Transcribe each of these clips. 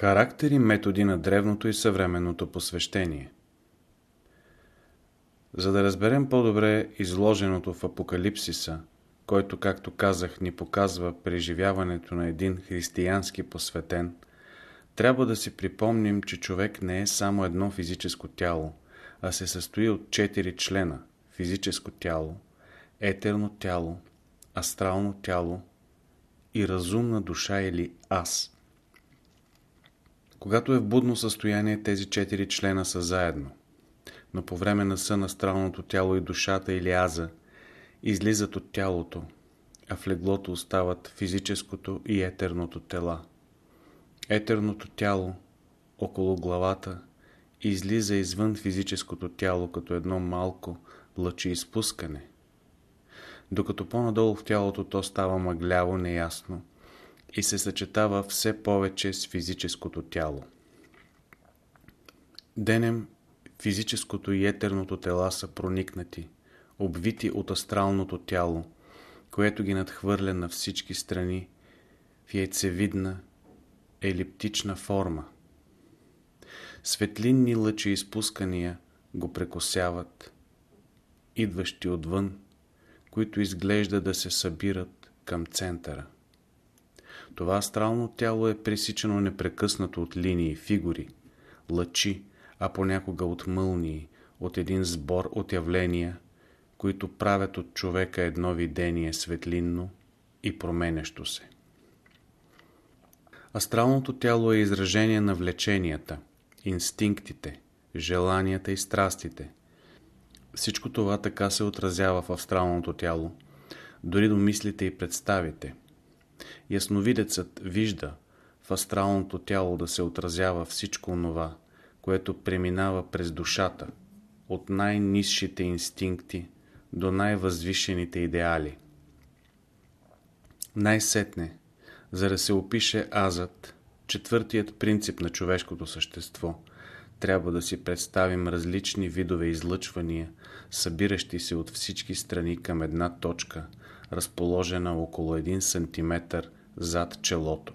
Характер и методи на древното и съвременното посвещение. За да разберем по-добре изложеното в Апокалипсиса, който, както казах, ни показва преживяването на един християнски посветен, трябва да си припомним, че човек не е само едно физическо тяло, а се състои от четири члена – физическо тяло, етерно тяло, астрално тяло и разумна душа или аз – когато е в будно състояние, тези четири члена са заедно. Но по време на сън астралното тяло и душата или аза излизат от тялото, а в леглото остават физическото и етерното тела. Етерното тяло около главата излиза извън физическото тяло като едно малко лъчеизпускане, докато по-надолу в тялото то става мъгляво, неясно, и се съчетава все повече с физическото тяло. Денем физическото и етерното тела са проникнати, обвити от астралното тяло, което ги надхвърля на всички страни в яйцевидна елиптична форма. Светлинни лъчи изпускания го прекосяват, идващи отвън, които изглежда да се събират към центъра. Това астрално тяло е пресичано непрекъснато от линии, фигури, лъчи, а понякога от мълнии, от един сбор от явления, които правят от човека едно видение светлинно и променящо се. Астралното тяло е изражение на влеченията, инстинктите, желанията и страстите. Всичко това така се отразява в астралното тяло, дори до мислите и представите – Ясновидецът вижда в астралното тяло да се отразява всичко онова, което преминава през душата, от най-низшите инстинкти до най-възвишените идеали. Най-сетне, за да се опише азът, четвъртият принцип на човешкото същество, трябва да си представим различни видове излъчвания, събиращи се от всички страни към една точка, разположена около 1 см зад челото.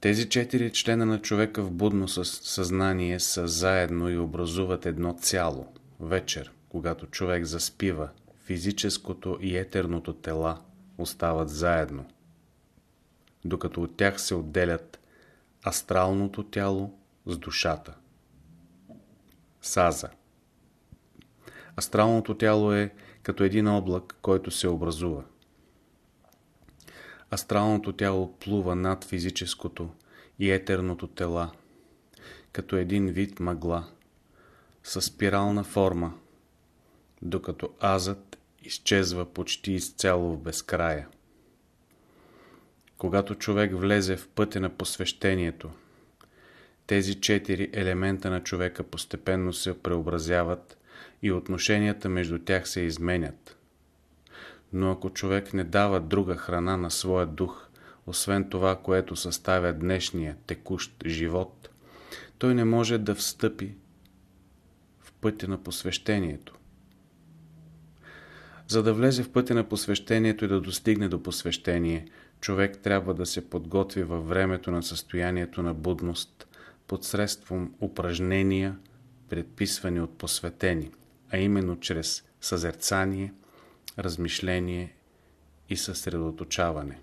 Тези четири члена на човека в будно съзнание са заедно и образуват едно цяло. Вечер, когато човек заспива, физическото и етерното тела остават заедно, докато от тях се отделят астралното тяло с душата. Саза Астралното тяло е като един облак, който се образува. Астралното тяло плува над физическото и етерното тела, като един вид мъгла, с спирална форма, докато азът изчезва почти изцяло в безкрая. Когато човек влезе в пътя на посвещението, тези четири елемента на човека постепенно се преобразяват и отношенията между тях се изменят. Но ако човек не дава друга храна на своя дух, освен това, което съставя днешния текущ живот, той не може да встъпи в пътя на посвещението. За да влезе в пътя на посвещението и да достигне до посвещение, човек трябва да се подготви във времето на състоянието на будност посредством упражнения, предписвани от посветени, а именно чрез съзерцание – размишление и съсредоточаване.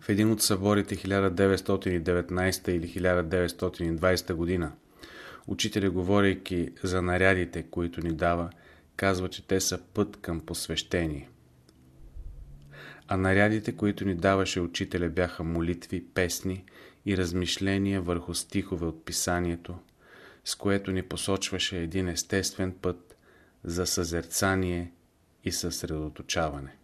В един от съборите 1919 или 1920 година учителя, говорейки за нарядите, които ни дава, казва, че те са път към посвещение. А нарядите, които ни даваше учителя, бяха молитви, песни и размишления върху стихове от писанието, с което ни посочваше един естествен път за съзерцание и съсредоточаване.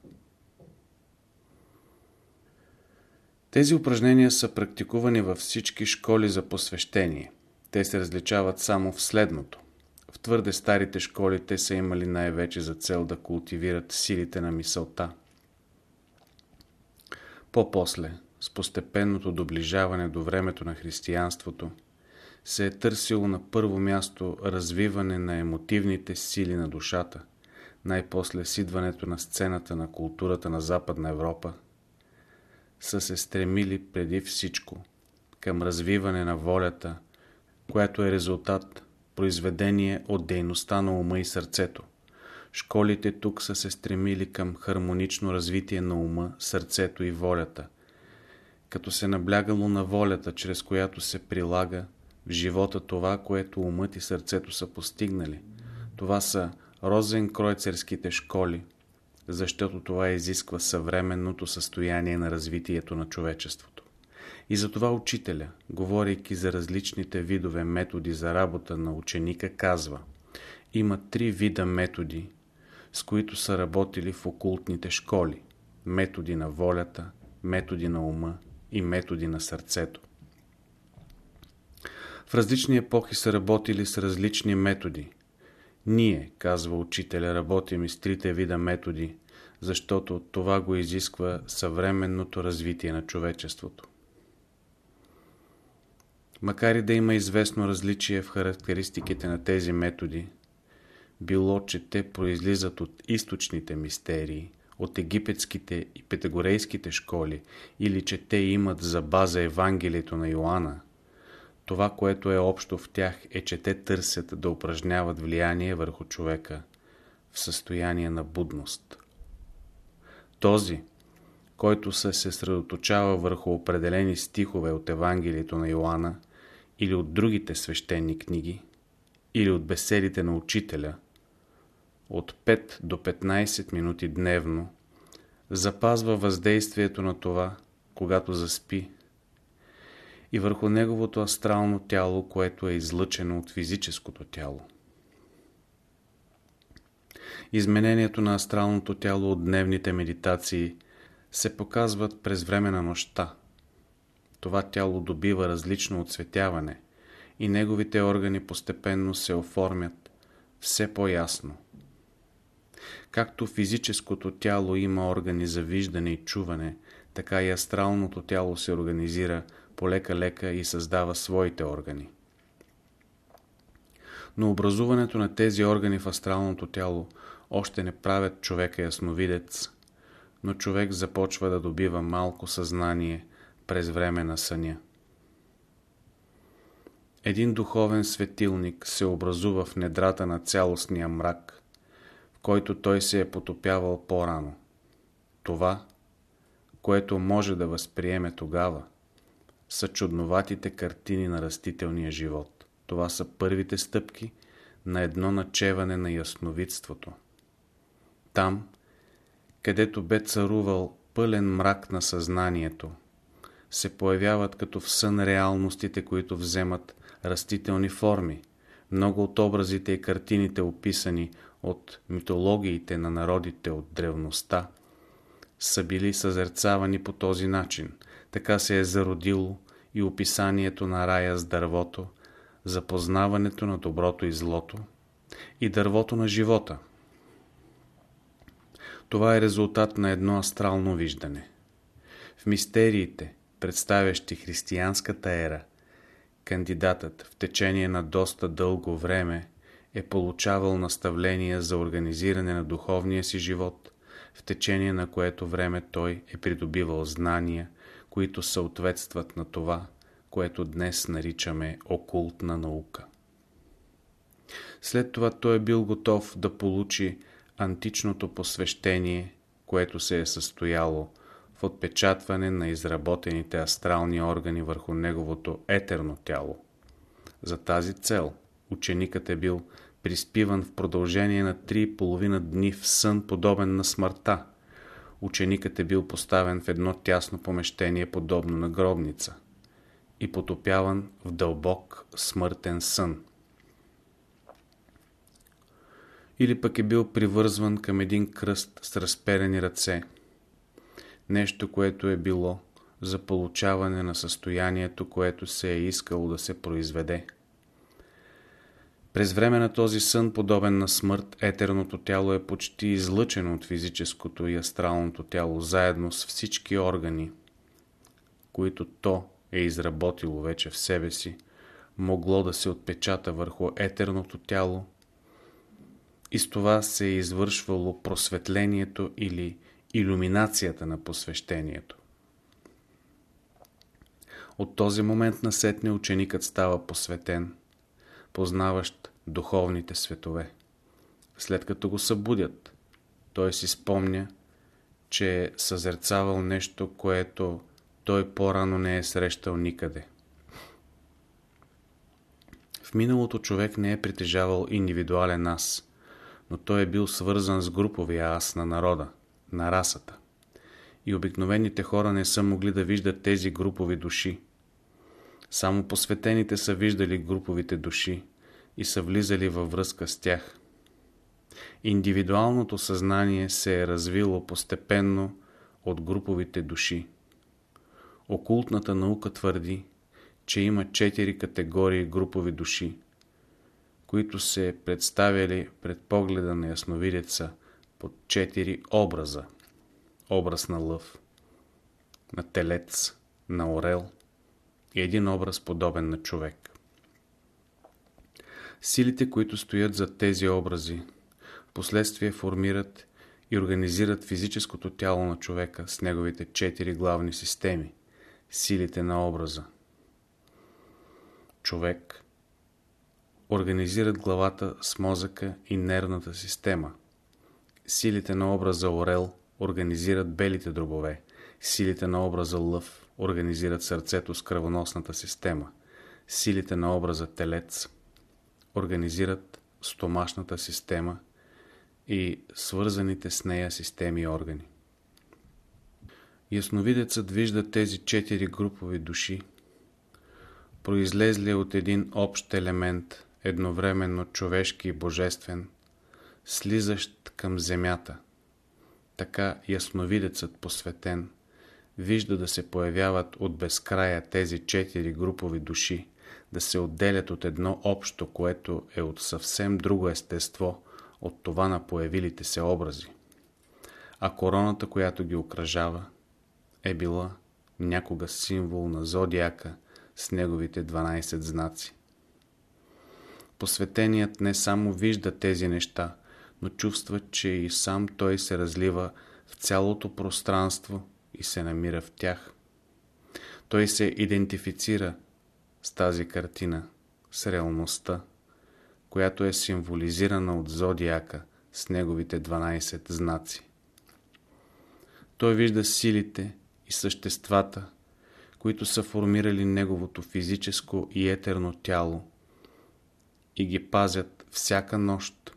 Тези упражнения са практикувани във всички школи за посвещение. Те се различават само в следното. В твърде старите школи те са имали най-вече за цел да култивират силите на мисълта. По-после, с постепенното доближаване до времето на християнството, се е търсило на първо място развиване на емотивните сили на душата, най-после сидването на сцената на културата на Западна Европа, са се стремили преди всичко към развиване на волята, която е резултат, произведение от дейността на ума и сърцето. Школите тук са се стремили към хармонично развитие на ума, сърцето и волята, като се наблягало на волята, чрез която се прилага в живота това, което умът и сърцето са постигнали. Това са розенкройцерските школи, защото това изисква съвременното състояние на развитието на човечеството. И затова учителя, говорейки за различните видове методи за работа на ученика, казва Има три вида методи, с които са работили в окултните школи. Методи на волята, методи на ума и методи на сърцето. В различни епохи са работили с различни методи. Ние, казва учителя, работим и с трите вида методи, защото това го изисква съвременното развитие на човечеството. Макар и да има известно различие в характеристиките на тези методи, било, че те произлизат от източните мистерии, от египетските и петагорейските школи, или че те имат за база Евангелието на Йоанна, това, което е общо в тях, е, че те търсят да упражняват влияние върху човека в състояние на будност. Този, който се съсредоточава върху определени стихове от Евангелието на Йоанна или от другите свещени книги, или от беседите на учителя, от 5 до 15 минути дневно, запазва въздействието на това, когато заспи, и върху неговото астрално тяло, което е излъчено от физическото тяло. Изменението на астралното тяло от дневните медитации се показват през време на нощта. Това тяло добива различно отсветяване и неговите органи постепенно се оформят все по-ясно. Както физическото тяло има органи за виждане и чуване, така и астралното тяло се организира полека-лека и създава своите органи. Но образуването на тези органи в астралното тяло още не правят човека ясновидец, но човек започва да добива малко съзнание през време на съня. Един духовен светилник се образува в недрата на цялостния мрак, в който той се е потопявал по-рано. Това, което може да възприеме тогава, са чудноватите картини на растителния живот. Това са първите стъпки на едно начеване на ясновидството. Там, където бе царувал пълен мрак на съзнанието, се появяват като в сън реалностите, които вземат растителни форми. Много от образите и картините, описани от митологиите на народите от древността, са били съзерцавани по този начин. Така се е зародило и описанието на рая с дървото, запознаването на доброто и злото и дървото на живота. Това е резултат на едно астрално виждане. В мистериите, представящи християнската ера, кандидатът в течение на доста дълго време е получавал наставления за организиране на духовния си живот, в течение на което време той е придобивал знания, които съответстват на това, което днес наричаме окултна наука. След това той е бил готов да получи античното посвещение, което се е състояло в отпечатване на изработените астрални органи върху неговото етерно тяло. За тази цел ученикът е бил приспиван в продължение на три половина дни в сън, подобен на смъртта. Ученикът е бил поставен в едно тясно помещение, подобно на гробница и потопяван в дълбок смъртен сън. Или пък е бил привързван към един кръст с разперени ръце. Нещо, което е било за получаване на състоянието, което се е искало да се произведе. През време на този сън, подобен на смърт, етерното тяло е почти излъчено от физическото и астралното тяло, заедно с всички органи, които то е изработило вече в себе си, могло да се отпечата върху етерното тяло и с това се е извършвало просветлението или иллюминацията на посвещението. От този момент насетне ученикът става посветен, познаващ духовните светове. След като го събудят, той си спомня, че е съзерцавал нещо, което той по-рано не е срещал никъде. В миналото човек не е притежавал индивидуален аз, но той е бил свързан с груповия аз на народа, на расата. И обикновените хора не са могли да виждат тези групови души. Само посветените са виждали груповите души и са влизали във връзка с тях. Индивидуалното съзнание се е развило постепенно от груповите души. Окултната наука твърди, че има четири категории групови души, които се представяли пред погледа на ясновидеца под четири образа. Образ на лъв, на телец, на орел и един образ подобен на човек. Силите, които стоят за тези образи, последствие формират и организират физическото тяло на човека с неговите четири главни системи, силите на образа. Човек организират главата с мозъка и нервната система. Силите на образа Орел организират белите дробове. Силите на образа Лъв организират сърцето с кръвоносната система. Силите на образа Телец организират стомашната система и свързаните с нея системи и органи. Ясновидецът вижда тези четири групови души, произлезли от един общ елемент, едновременно човешки и божествен, слизащ към земята. Така ясновидецът посветен вижда да се появяват от безкрая тези четири групови души, да се отделят от едно общо, което е от съвсем друго естество от това на появилите се образи. А короната, която ги окръжава, е била някога символ на зодиака с неговите 12 знаци. Посветеният не само вижда тези неща, но чувства, че и сам той се разлива в цялото пространство и се намира в тях. Той се идентифицира с тази картина, с реалността, която е символизирана от зодиака с неговите 12 знаци. Той вижда силите и съществата, които са формирали неговото физическо и етерно тяло и ги пазят всяка нощ.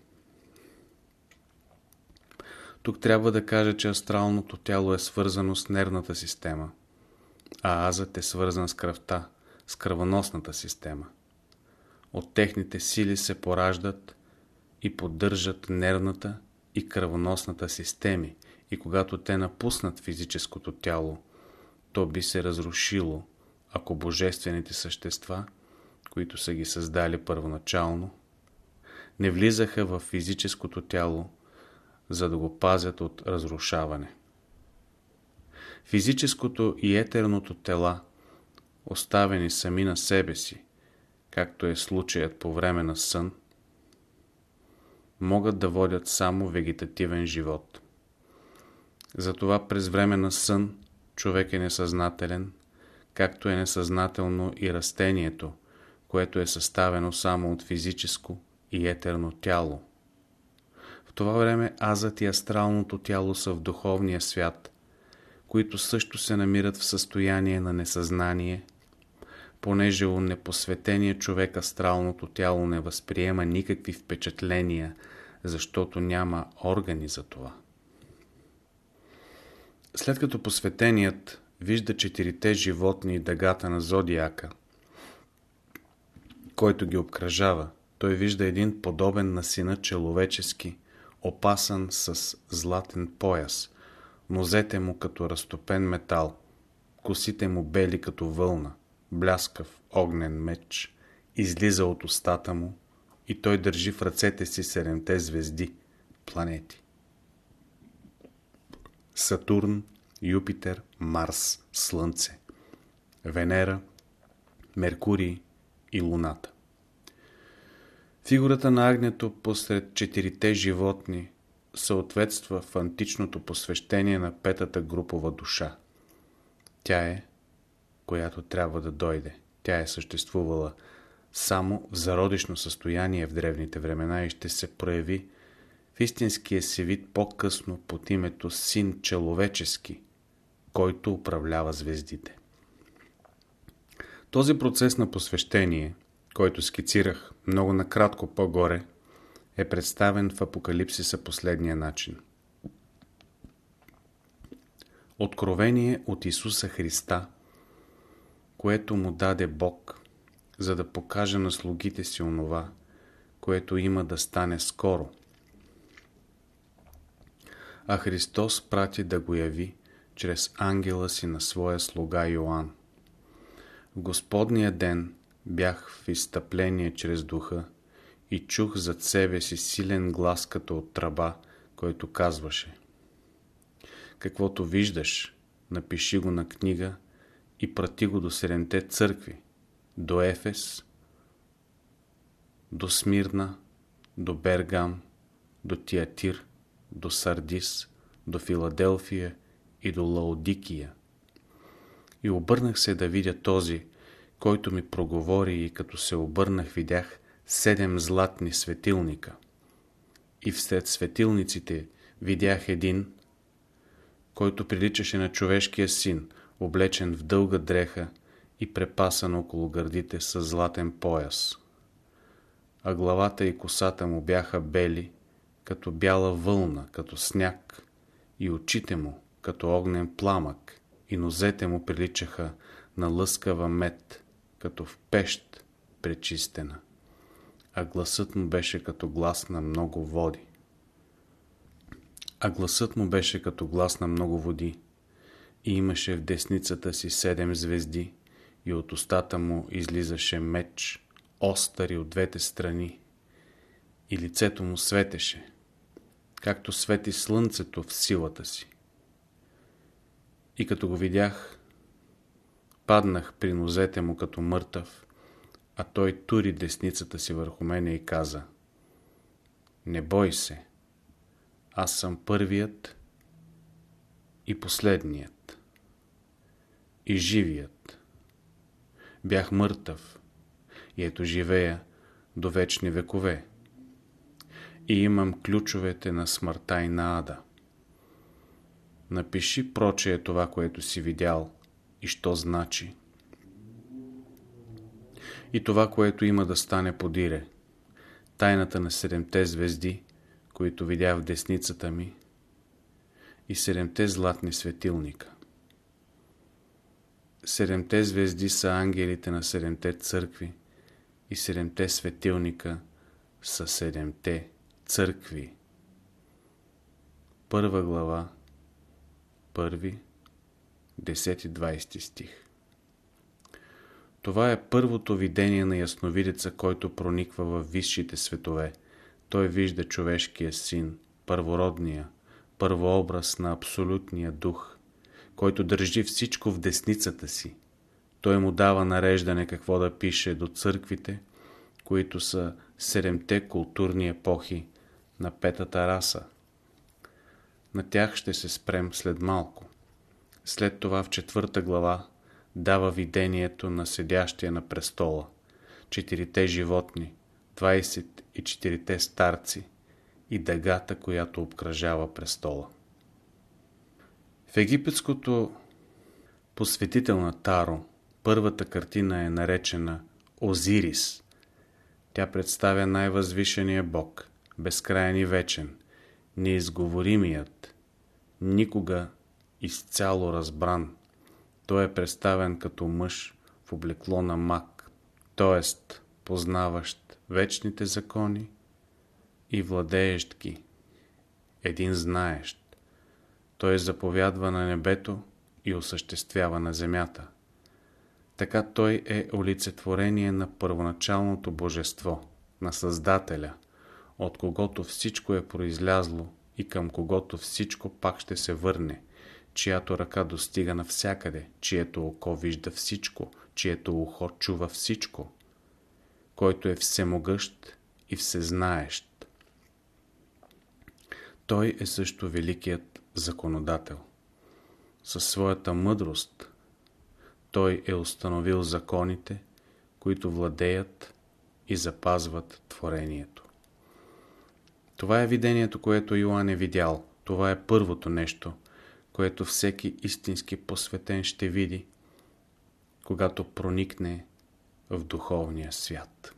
Тук трябва да кажа, че астралното тяло е свързано с нервната система, а азът е свързан с кръвта, с кръвоносната система. От техните сили се пораждат и поддържат нервната и кръвоносната системи и когато те напуснат физическото тяло, то би се разрушило, ако божествените същества, които са ги създали първоначално, не влизаха в физическото тяло, за да го пазят от разрушаване. Физическото и етерното тела, оставени сами на себе си, както е случаят по време на сън, могат да водят само вегетативен живот. Затова през време на сън човек е несъзнателен, както е несъзнателно и растението, което е съставено само от физическо и етерно тяло. В това време азът и астралното тяло са в духовния свят, които също се намират в състояние на несъзнание, понеже у непосветения човек астралното тяло не възприема никакви впечатления, защото няма органи за това. След като посветеният вижда четирите животни и дъгата на зодиака, който ги обкръжава, той вижда един подобен на сина человечески, опасан с златен пояс, нозете му като разтопен метал, косите му бели като вълна, бляскав огнен меч, излиза от устата му и той държи в ръцете си седемте звезди, планети. Сатурн, Юпитер, Марс, Слънце, Венера, Меркурий и Луната. Фигурата на агнето посред четирите животни съответства в античното посвещение на петата групова душа. Тя е която трябва да дойде. Тя е съществувала само в зародишно състояние в древните времена и ще се прояви в истинския си вид по-късно под името Син Человечески, който управлява звездите. Този процес на посвещение, който скицирах много накратко по-горе, е представен в Апокалипсиса последния начин. Откровение от Исуса Христа, което му даде Бог, за да покаже на слугите си онова, което има да стане скоро. А Христос прати да го яви чрез ангела си на своя слуга Йоанн. В Господния ден бях в изтъпление чрез духа и чух зад себе си силен глас като от тръба, който казваше Каквото виждаш, напиши го на книга и прати го до седемте църкви, до Ефес, до Смирна, до Бергам, до Тиатир, до Сардис, до Филаделфия и до Лаодикия. И обърнах се да видя този, който ми проговори и като се обърнах видях седем златни светилника. И всред светилниците видях един, който приличаше на човешкия син, облечен в дълга дреха и препасан около гърдите с златен пояс. А главата и косата му бяха бели, като бяла вълна, като сняг, и очите му, като огнен пламък, и нозете му приличаха на лъскава мед, като в пещ пречистена. А гласът му беше като глас на много води. А гласът му беше като глас на много води. И имаше в десницата си седем звезди, и от устата му излизаше меч, остари от двете страни, и лицето му светеше, както свети слънцето в силата си. И като го видях, паднах при нозете му като мъртъв, а той тури десницата си върху мене и каза Не бой се, аз съм първият и последният и живият. Бях мъртъв и ето живея до вечни векове и имам ключовете на смъртта и на ада. Напиши прочее това, което си видял и що значи. И това, което има да стане подире. Тайната на седемте звезди, които видя в десницата ми, и седемте златни светилника. Седемте звезди са ангелите на седемте църкви и седемте светилника са седемте църкви. Първа глава, първи, 10-20 стих. Това е първото видение на ясновидеца, който прониква в висшите светове. Той вижда човешкия син, първородния, първообраз на абсолютния дух, който държи всичко в десницата си. Той му дава нареждане какво да пише до църквите, които са седемте културни епохи на петата раса. На тях ще се спрем след малко. След това в четвърта глава дава видението на седящия на престола, четирите животни, 24-те старци и дъгата, която обкръжава престола. В египетското посветител на Таро първата картина е наречена Озирис. Тя представя най-възвишения бог, безкрайен и вечен, неизговоримият, никога изцяло разбран. Той е представен като мъж в облекло на мак, т.е. познаващ вечните закони и владеещ ги. Един знаещ. Той заповядва на небето и осъществява на земята. Така той е олицетворение на първоначалното божество, на Създателя, от когото всичко е произлязло и към когото всичко пак ще се върне, чиято ръка достига навсякъде, чието око вижда всичко, чието ухо чува всичко, който е всемогъщ и всезнаещ. Той е също великият законодател. Със своята мъдрост той е установил законите, които владеят и запазват творението. Това е видението, което Йоанн е видял. Това е първото нещо, което всеки истински посветен ще види, когато проникне в духовния свят.